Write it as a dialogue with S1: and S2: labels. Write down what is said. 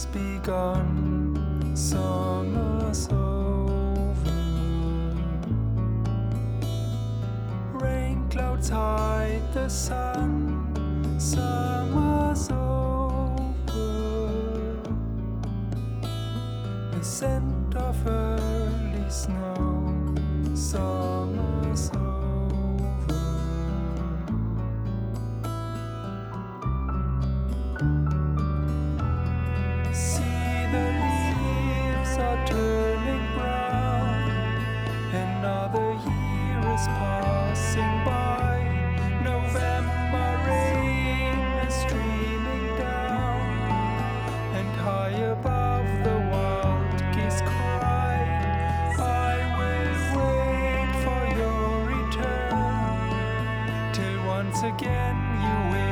S1: just begun. Summer's over. Rain clouds hide the sun you will.